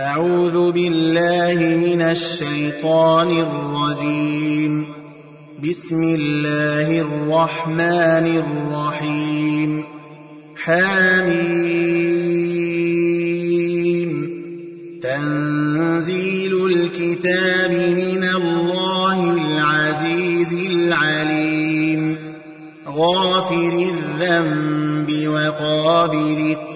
أعوذ بالله من الشيطان الرجيم. بسم الله الرحمن الرحيم. حميم. تنزيل الكتاب من الله العزيز العليم. غافر الذنب وقابل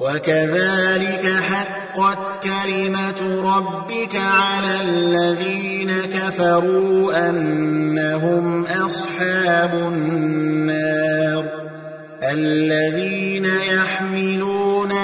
وكذلك حقت كلمة ربك على الذين كفروا أنهم أصحاب النار. الذين يحملون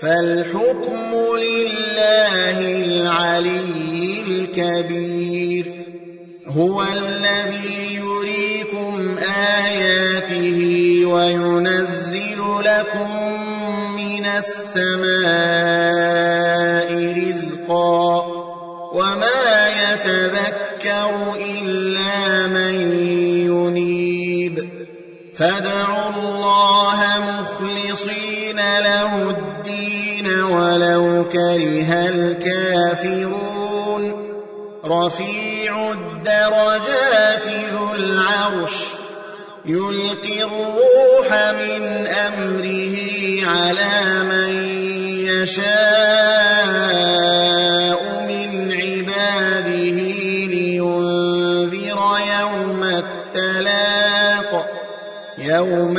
فالحكم لله العلي الكبير. هو الذي يريكم آياته وينزل لكم من السماء رزقا. وما يتذكر إلا من ينيب. فادعوا الله مخلصين له الدين. ولو كره الكافرون. رفيع الدرجات ذو العرش يلقي الروح من أمره على من يشاء من عباده لينذر يوم التلاق. يوم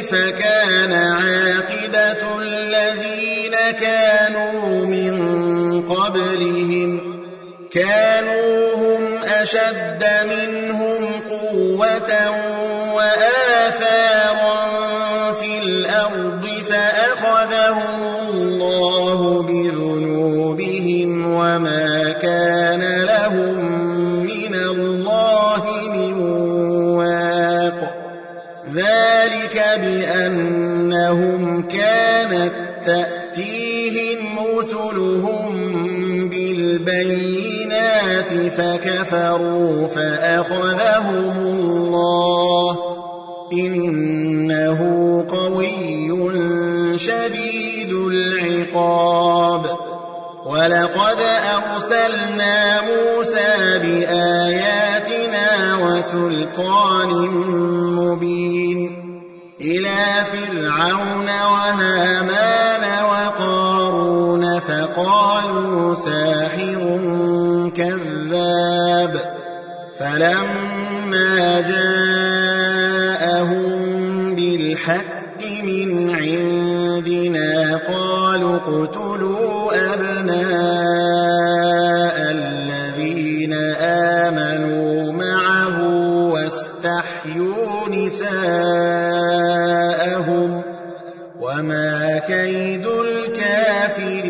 كيف كان عاقبة الذين كانوا من قبلهم؟ كانوا هم أشد منهم قوة وآثارا في الأرض فأخذهم تأتيهم رسلهم بالبينات فكفروا فأخذهم الله. إنه قوي شديد العقاب. ولقد أرسلنا موسى بآياتنا وسلطان مبين إلى فرعون وهامان فقالوا ساحر كذاب فلما جاءهم بالحق من عندنا قالوا اقتلوا أبناء الذين آمنوا معه واستحيوا نساءهم وما كيد الكافرين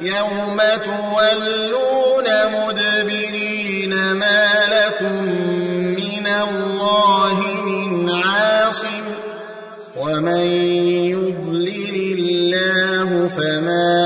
يوم تولون مدبرين ما لكم من الله من عاصم ومن يضلل الله فما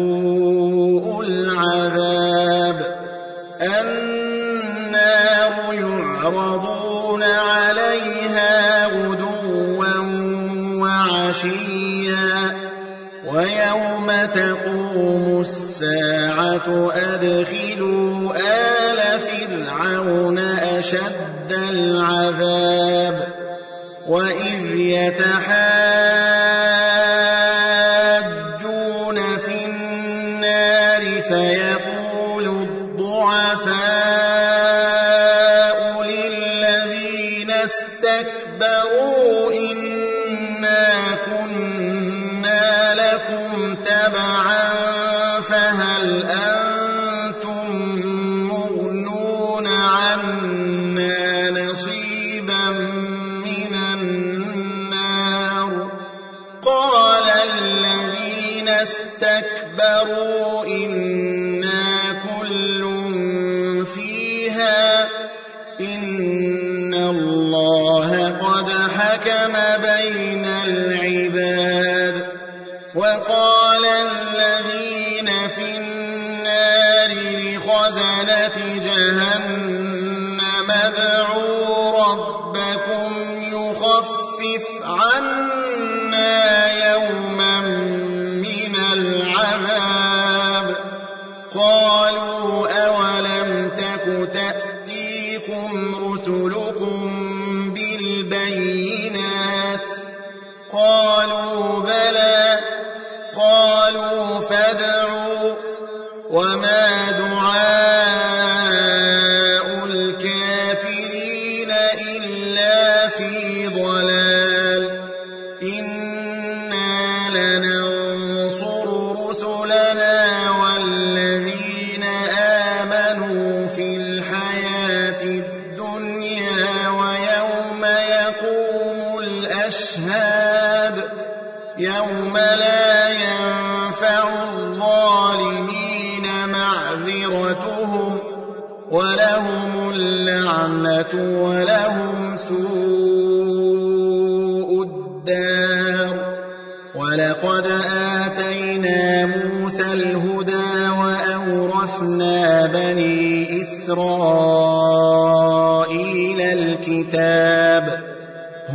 تقوم الساعة أدخلوا آل فرعون أشد العذاب وإذ يتحاجون إن الله قد حكم بين العباد وقال الذين في النار لخزنة جهنم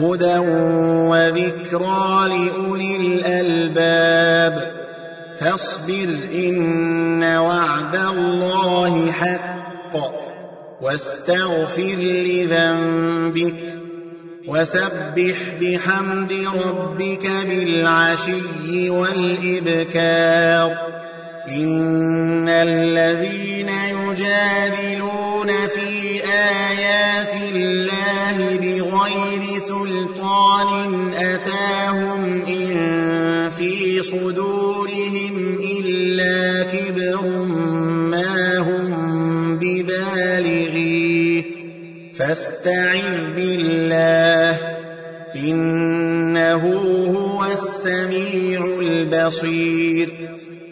هدى وذكرى لأولي الألباب. فاصبر إن وعد الله حق. واستغفر لذنبك. وسبح بحمد ربك بالعشي والإبكار. إن الذين يجادلون في آيات بغير سلطان أتاهم إن في صدورهم إلا كبر ما هم ببالغيه. فاستعذ بالله إنه هو السميع البصير.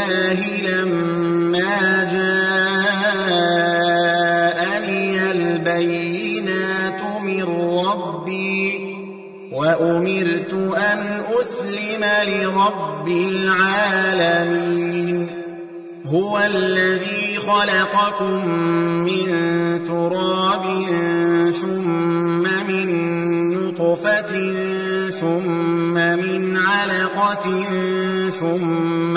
الله لما جاءني البينات من ربي وأمرت أن أسلم لرب العالمين. هو الذي خلقكم من تراب ثم من نطفة ثم من علقة ثم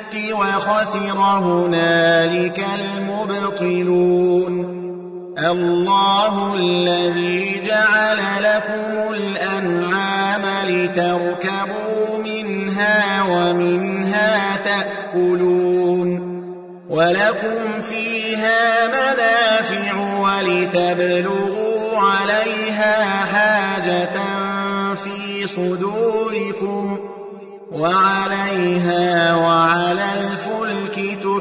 وخسر هنالك المبطلون. الله الذي جعل لكم الأنعام لتركبوا منها ومنها تأكلون. ولكم فيها منافع ولتبلغوا عليها حاجة في صدوركم وعليها الفلك